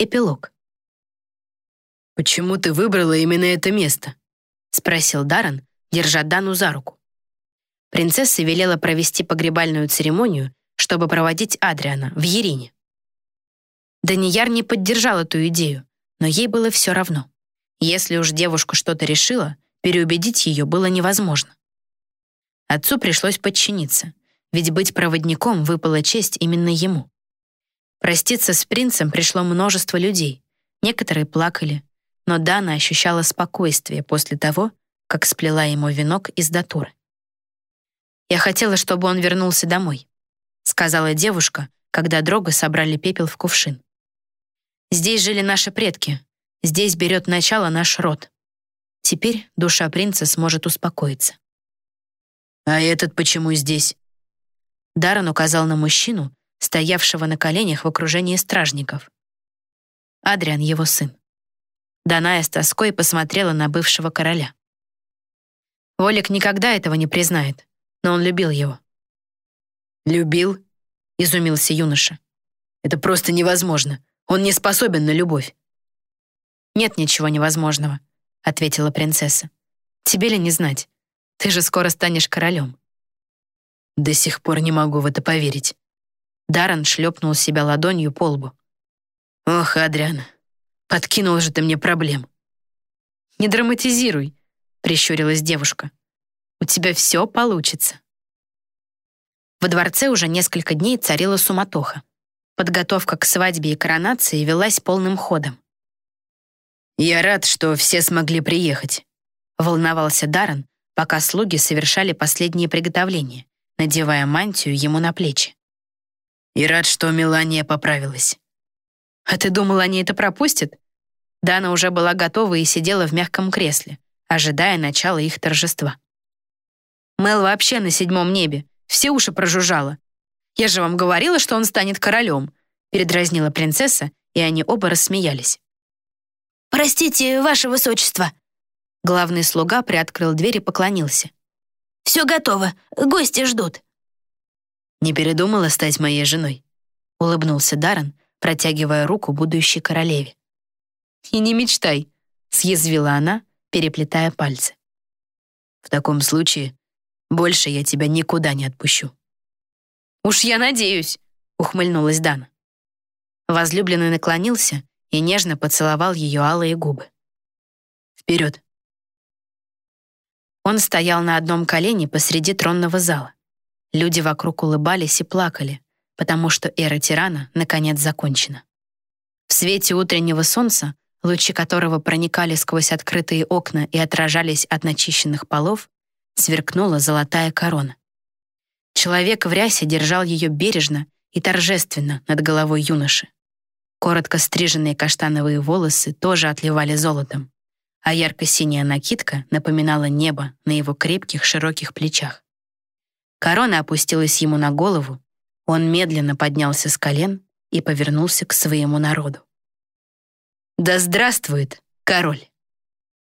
Эпилог. «Почему ты выбрала именно это место?» — спросил Даррен, держа Дану за руку. Принцесса велела провести погребальную церемонию, чтобы проводить Адриана в Ерине. Данияр не поддержал эту идею, но ей было все равно. Если уж девушка что-то решила, переубедить ее было невозможно. Отцу пришлось подчиниться, ведь быть проводником выпала честь именно ему. Проститься с принцем пришло множество людей. Некоторые плакали, но Дана ощущала спокойствие после того, как сплела ему венок из датуры. «Я хотела, чтобы он вернулся домой», сказала девушка, когда Дрога собрали пепел в кувшин. «Здесь жили наши предки. Здесь берет начало наш род. Теперь душа принца сможет успокоиться». «А этот почему здесь?» Даррен указал на мужчину, стоявшего на коленях в окружении стражников. Адриан — его сын. Даная с тоской посмотрела на бывшего короля. Волик никогда этого не признает, но он любил его. «Любил?» — изумился юноша. «Это просто невозможно. Он не способен на любовь». «Нет ничего невозможного», — ответила принцесса. «Тебе ли не знать? Ты же скоро станешь королем». «До сих пор не могу в это поверить», Даррен шлепнул себя ладонью по лбу. «Ох, Адриан, подкинул же ты мне проблем». «Не драматизируй», — прищурилась девушка. «У тебя все получится». Во дворце уже несколько дней царила суматоха. Подготовка к свадьбе и коронации велась полным ходом. «Я рад, что все смогли приехать», — волновался Даррен, пока слуги совершали последние приготовления, надевая мантию ему на плечи. И рад, что Мелания поправилась. А ты думал, они это пропустят? Дана уже была готова и сидела в мягком кресле, ожидая начала их торжества. Мел вообще на седьмом небе, все уши прожужжала. «Я же вам говорила, что он станет королем», передразнила принцесса, и они оба рассмеялись. «Простите, ваше высочество». Главный слуга приоткрыл дверь и поклонился. «Все готово, гости ждут». «Не передумала стать моей женой?» — улыбнулся Даррен, протягивая руку будущей королеве. «И не мечтай», — съязвила она, переплетая пальцы. «В таком случае больше я тебя никуда не отпущу». «Уж я надеюсь», — ухмыльнулась Дана. Возлюбленный наклонился и нежно поцеловал ее алые губы. «Вперед!» Он стоял на одном колене посреди тронного зала. Люди вокруг улыбались и плакали, потому что эра тирана наконец закончена. В свете утреннего солнца, лучи которого проникали сквозь открытые окна и отражались от начищенных полов, сверкнула золотая корона. Человек в рясе держал ее бережно и торжественно над головой юноши. Коротко стриженные каштановые волосы тоже отливали золотом, а ярко-синяя накидка напоминала небо на его крепких широких плечах. Корона опустилась ему на голову, он медленно поднялся с колен и повернулся к своему народу. «Да здравствует король!»